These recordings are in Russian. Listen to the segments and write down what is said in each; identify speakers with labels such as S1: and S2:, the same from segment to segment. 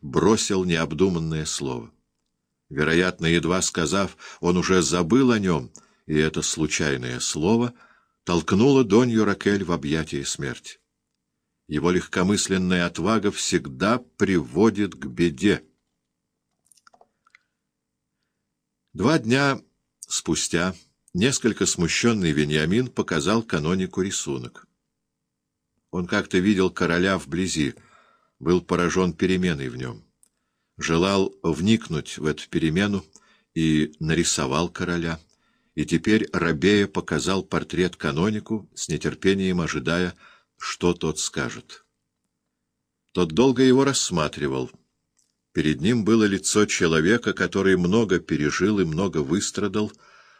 S1: бросил необдуманное слово. Вероятно, едва сказав, он уже забыл о нем, и это случайное слово толкнуло Донью Ракель в объятия смерти. Его легкомысленная отвага всегда приводит к беде. Два дня спустя несколько смущенный Вениамин показал канонику рисунок. Он как-то видел короля вблизи, был поражен переменой в нем. Желал вникнуть в эту перемену и нарисовал короля. И теперь Рабея показал портрет канонику, с нетерпением ожидая, что тот скажет. Тот долго его рассматривал. Перед ним было лицо человека, который много пережил и много выстрадал,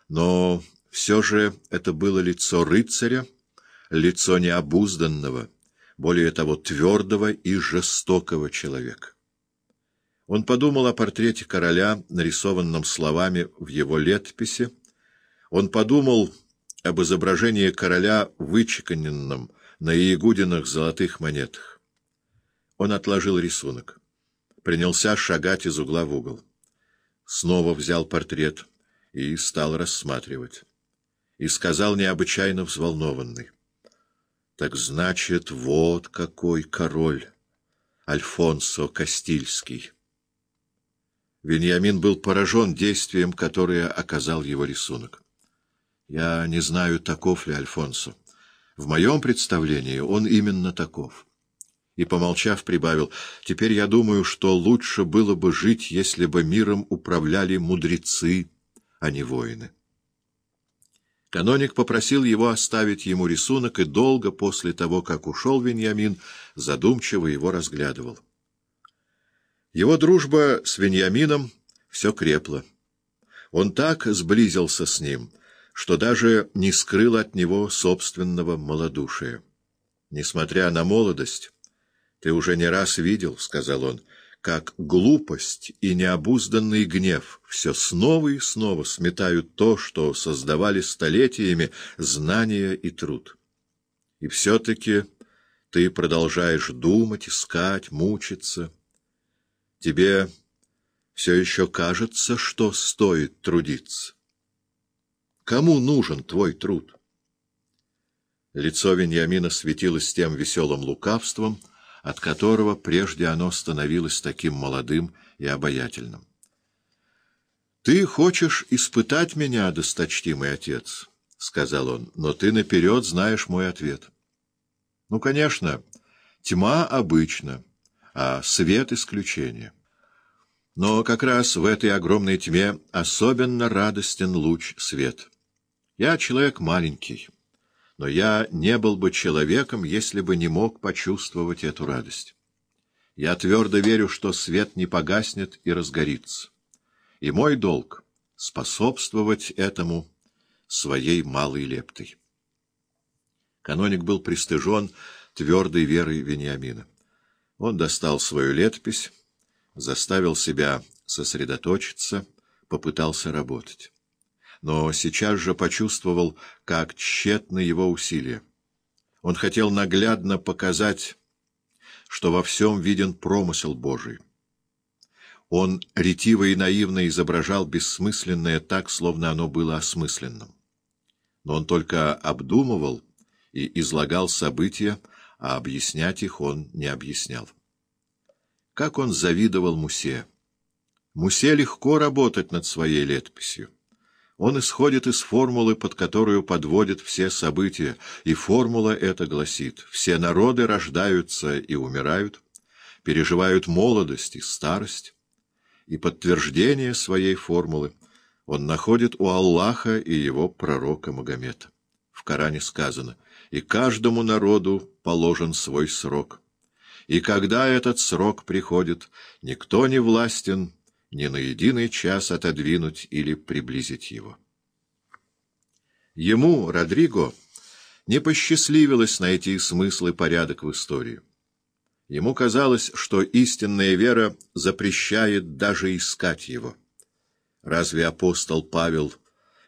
S1: но все же это было лицо рыцаря, лицо необузданного, более того, твердого и жестокого человека. Он подумал о портрете короля, нарисованном словами в его летописи. Он подумал об изображении короля, вычеканенном на иегудиных золотых монетах. Он отложил рисунок. Принялся шагать из угла в угол. Снова взял портрет и стал рассматривать. И сказал необычайно взволнованный. Так значит, вот какой король, Альфонсо Кастильский. Вениамин был поражен действием, которое оказал его рисунок. Я не знаю, таков ли Альфонсо. В моем представлении он именно таков. И, помолчав, прибавил, «Теперь я думаю, что лучше было бы жить, если бы миром управляли мудрецы, а не воины». Каноник попросил его оставить ему рисунок, и долго после того, как ушел Веньямин, задумчиво его разглядывал. Его дружба с Веньямином все крепла. Он так сблизился с ним, что даже не скрыл от него собственного малодушия. Несмотря на молодость, ты уже не раз видел, — сказал он, — как глупость и необузданный гнев все снова и снова сметают то, что создавали столетиями знания и труд. И все-таки ты продолжаешь думать, искать, мучиться. Тебе все еще кажется, что стоит трудиться. Кому нужен твой труд? Лицо Веньямина светилось тем веселым лукавством, от которого прежде оно становилось таким молодым и обаятельным. «Ты хочешь испытать меня, досточтимый отец?» — сказал он, — «но ты наперед знаешь мой ответ». «Ну, конечно, тьма обычно, а свет — исключение. Но как раз в этой огромной тьме особенно радостен луч свет. Я человек маленький» но я не был бы человеком, если бы не мог почувствовать эту радость. Я твердо верю, что свет не погаснет и разгорится. И мой долг — способствовать этому своей малой лептой. Каноник был пристыжен твердой верой Вениамина. Он достал свою летопись, заставил себя сосредоточиться, попытался работать но сейчас же почувствовал, как тщетны его усилия. Он хотел наглядно показать, что во всем виден промысел Божий. Он ретиво и наивно изображал бессмысленное так, словно оно было осмысленным. Но он только обдумывал и излагал события, а объяснять их он не объяснял. Как он завидовал Мусе! Мусе легко работать над своей летописью. Он исходит из формулы, под которую подводят все события, и формула эта гласит «все народы рождаются и умирают, переживают молодость и старость». И подтверждение своей формулы он находит у Аллаха и его пророка Магомета. В Коране сказано «и каждому народу положен свой срок». И когда этот срок приходит, никто не властен ни на единый час отодвинуть или приблизить его. Ему, Родриго, не посчастливилось найти смысл и порядок в истории. Ему казалось, что истинная вера запрещает даже искать его. Разве апостол Павел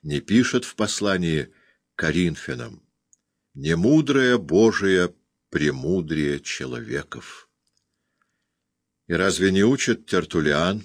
S1: не пишет в послании Коринфянам «Немудрое Божие премудрее человеков»? И разве не учит Тертулиан,